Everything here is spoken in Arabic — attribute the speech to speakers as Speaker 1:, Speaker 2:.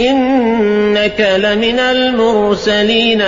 Speaker 1: إِنَّكَ لَمِنَ الْمُرْسَلِينَ